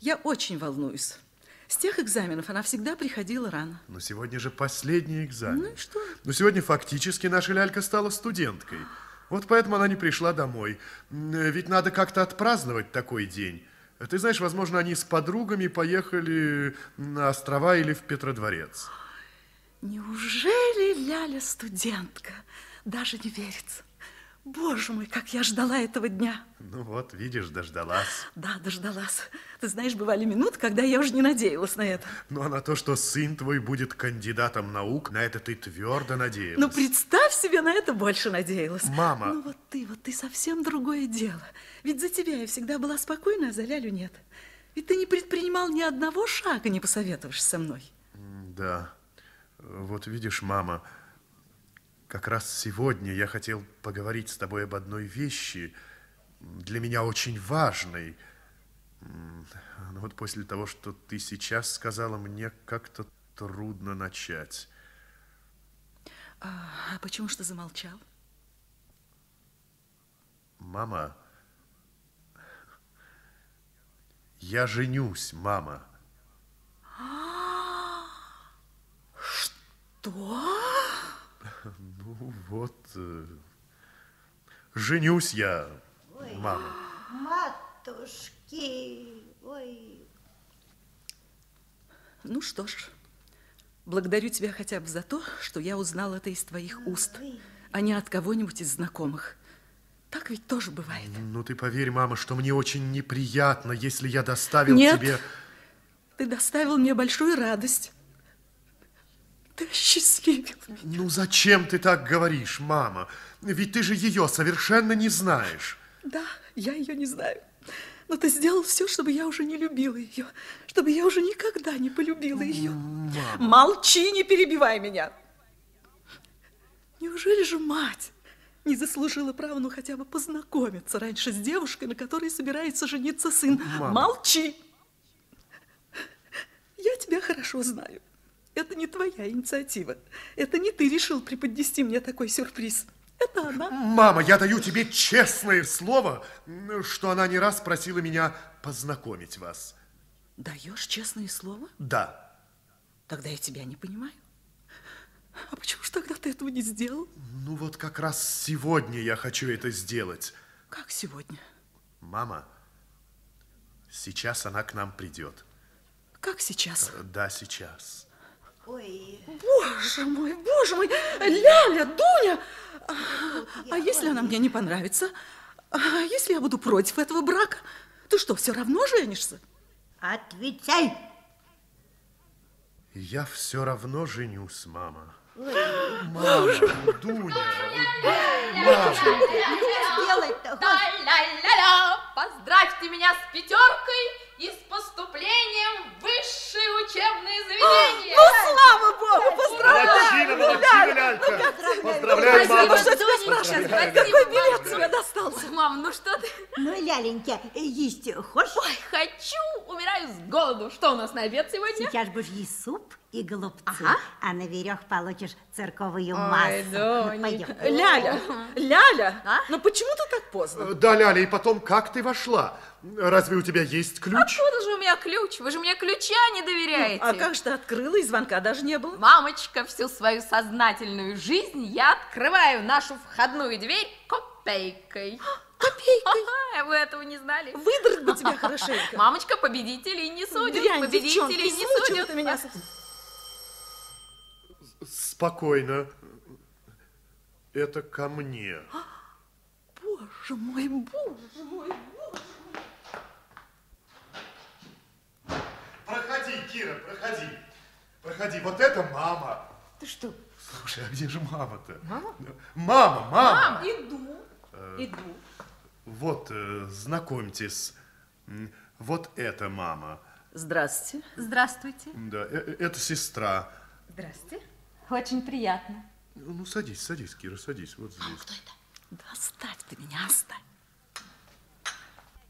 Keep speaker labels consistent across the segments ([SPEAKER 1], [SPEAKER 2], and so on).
[SPEAKER 1] Я очень волнуюсь. С тех экзаменов она всегда приходила рано.
[SPEAKER 2] Но сегодня же последний экзамен.
[SPEAKER 1] Ну и что?
[SPEAKER 2] Но сегодня фактически наша лялька стала студенткой. Вот поэтому она не пришла домой. Ведь надо как-то отпраздновать такой день. Ты знаешь, возможно, они с подругами поехали на острова или в Петродворец.
[SPEAKER 1] Неужели Ляля студентка? Даже не верится. Боже мой, как я ждала этого дня.
[SPEAKER 2] Ну вот, видишь, дождалась.
[SPEAKER 1] Да, дождалась. Ты знаешь, бывали минуты, когда я уже не надеялась на это.
[SPEAKER 2] Ну, а на то, что сын твой будет кандидатом наук, на это ты твердо надеялась.
[SPEAKER 1] Ну, представь себе, на это больше надеялась.
[SPEAKER 2] Мама.
[SPEAKER 1] Ну, вот ты, вот ты совсем другое дело. Ведь за тебя я всегда была спокойна, а за Лялю нет. Ведь ты не предпринимал ни одного шага, не посоветовавшись со мной.
[SPEAKER 2] Да. Вот видишь, мама, как раз сегодня я хотел поговорить с тобой об одной вещи, для меня очень важной. Но вот после того, что ты сейчас сказала, мне как-то трудно начать.
[SPEAKER 1] А, а почему что замолчал?
[SPEAKER 2] Мама, я женюсь, мама.
[SPEAKER 1] Что?
[SPEAKER 2] Ну вот, э, женюсь я,
[SPEAKER 3] Ой,
[SPEAKER 2] мама.
[SPEAKER 3] Матушки, ой.
[SPEAKER 1] Ну что ж, благодарю тебя хотя бы за то, что я узнал это из твоих уст, а не от кого-нибудь из знакомых. Так ведь тоже бывает.
[SPEAKER 2] Ну ты поверь, мама, что мне очень неприятно, если я доставил
[SPEAKER 1] Нет,
[SPEAKER 2] тебе...
[SPEAKER 1] ты доставил мне большую радость. Ты осчастливил меня.
[SPEAKER 2] Ну зачем ты так говоришь, мама? Ведь ты же ее совершенно не знаешь.
[SPEAKER 1] Да, я ее не знаю. Но ты сделал все, чтобы я уже не любила ее, чтобы я уже никогда не полюбила ее.
[SPEAKER 2] Мама.
[SPEAKER 1] Молчи, не перебивай меня. Неужели же мать не заслужила права, ну, хотя бы познакомиться раньше с девушкой, на которой собирается жениться сын?
[SPEAKER 2] Мама.
[SPEAKER 1] Молчи. Я тебя хорошо знаю. Это не твоя инициатива. Это не ты решил преподнести мне такой сюрприз. Это она.
[SPEAKER 2] Мама, я даю тебе честное слово, что она не раз просила меня познакомить вас.
[SPEAKER 1] Даешь честное слово?
[SPEAKER 2] Да.
[SPEAKER 1] Тогда я тебя не понимаю. А почему же тогда ты этого не сделал?
[SPEAKER 2] Ну вот как раз сегодня я хочу это сделать.
[SPEAKER 1] Как сегодня?
[SPEAKER 2] Мама, сейчас она к нам придет.
[SPEAKER 1] Как сейчас?
[SPEAKER 2] Да, сейчас.
[SPEAKER 3] Ой,
[SPEAKER 1] Боже мой, боже мой! Ляля, Дуня! А, а если она мне не понравится? А если я буду против этого брака? Ты что, все равно женишься?
[SPEAKER 3] отвечай.
[SPEAKER 2] Я все равно женюсь, мама. Мама, Дуня, мама.
[SPEAKER 4] Да-ля-ля-ля! Поздравьте меня с пятеркой и с поступлением в высшее учебное заведение!
[SPEAKER 1] Ну, слава богу, поздравляю!
[SPEAKER 2] Молодчина, молодчина, лялька. Поздравляю, мама.
[SPEAKER 1] что тебя спрашивать? Какой билет тебе достался?
[SPEAKER 4] Мам, ну что ты?
[SPEAKER 3] Ну, Ляленька, есть хочешь?
[SPEAKER 4] Ой, хочу, умираю с голоду. Что у нас на обед сегодня?
[SPEAKER 3] Сейчас будешь есть суп и голубцы,
[SPEAKER 4] Ага.
[SPEAKER 3] а на верех получишь цирковую
[SPEAKER 4] Ой,
[SPEAKER 3] массу.
[SPEAKER 4] Донечка.
[SPEAKER 3] Пойдем.
[SPEAKER 1] Ляля, Ляля,
[SPEAKER 4] А?
[SPEAKER 1] ну почему ты так поздно?
[SPEAKER 2] Да, Ляля, и потом, как ты вошла? Разве у тебя есть ключ?
[SPEAKER 4] Откуда же у меня ключ? Вы же мне ключа не доверяете.
[SPEAKER 1] А как же ты открыла, и звонка даже не было?
[SPEAKER 4] Мамочка, всю свою сознательную жизнь я открываю нашу входную дверь копейкой.
[SPEAKER 1] Копейкой.
[SPEAKER 4] Ага, вы этого не знали?
[SPEAKER 1] Выдрать бы тебя хорошенько.
[SPEAKER 4] Мамочка, победителей не судят,
[SPEAKER 1] Дрянь, девчонка,
[SPEAKER 4] победителей не судят.
[SPEAKER 1] ты меня.
[SPEAKER 2] Спокойно. Это ко мне.
[SPEAKER 1] Боже мой, боже мой, боже.
[SPEAKER 2] Проходи, Кира, проходи. Проходи. Вот это мама.
[SPEAKER 4] Ты что?
[SPEAKER 2] Слушай, а где же мама-то?
[SPEAKER 4] Мама?
[SPEAKER 2] Мама, мама.
[SPEAKER 1] Иду, иду.
[SPEAKER 2] Вот, э, знакомьтесь. Вот это мама.
[SPEAKER 1] Здравствуйте.
[SPEAKER 4] Здравствуйте.
[SPEAKER 2] Да, э- э, это сестра.
[SPEAKER 4] Здравствуйте. Очень приятно.
[SPEAKER 2] Ну, садись, садись, Кира, садись. Вот здесь.
[SPEAKER 1] Да оставь ты меня, оставь.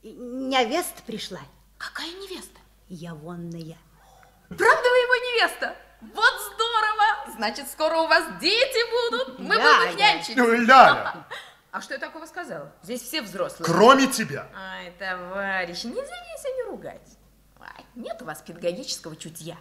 [SPEAKER 3] Невеста пришла.
[SPEAKER 4] Какая невеста?
[SPEAKER 3] Я вонная.
[SPEAKER 4] Правда вы его невеста? Вот! Значит, скоро у вас дети будут. Мы
[SPEAKER 3] Да,
[SPEAKER 4] будем их нянчить.
[SPEAKER 2] Ну, Ляля,
[SPEAKER 4] А что я такого сказала? Здесь все взрослые.
[SPEAKER 2] кроме тебя.
[SPEAKER 4] Ай, товарищи, нельзя меня сегодня ругать. нет у вас педагогического чутья.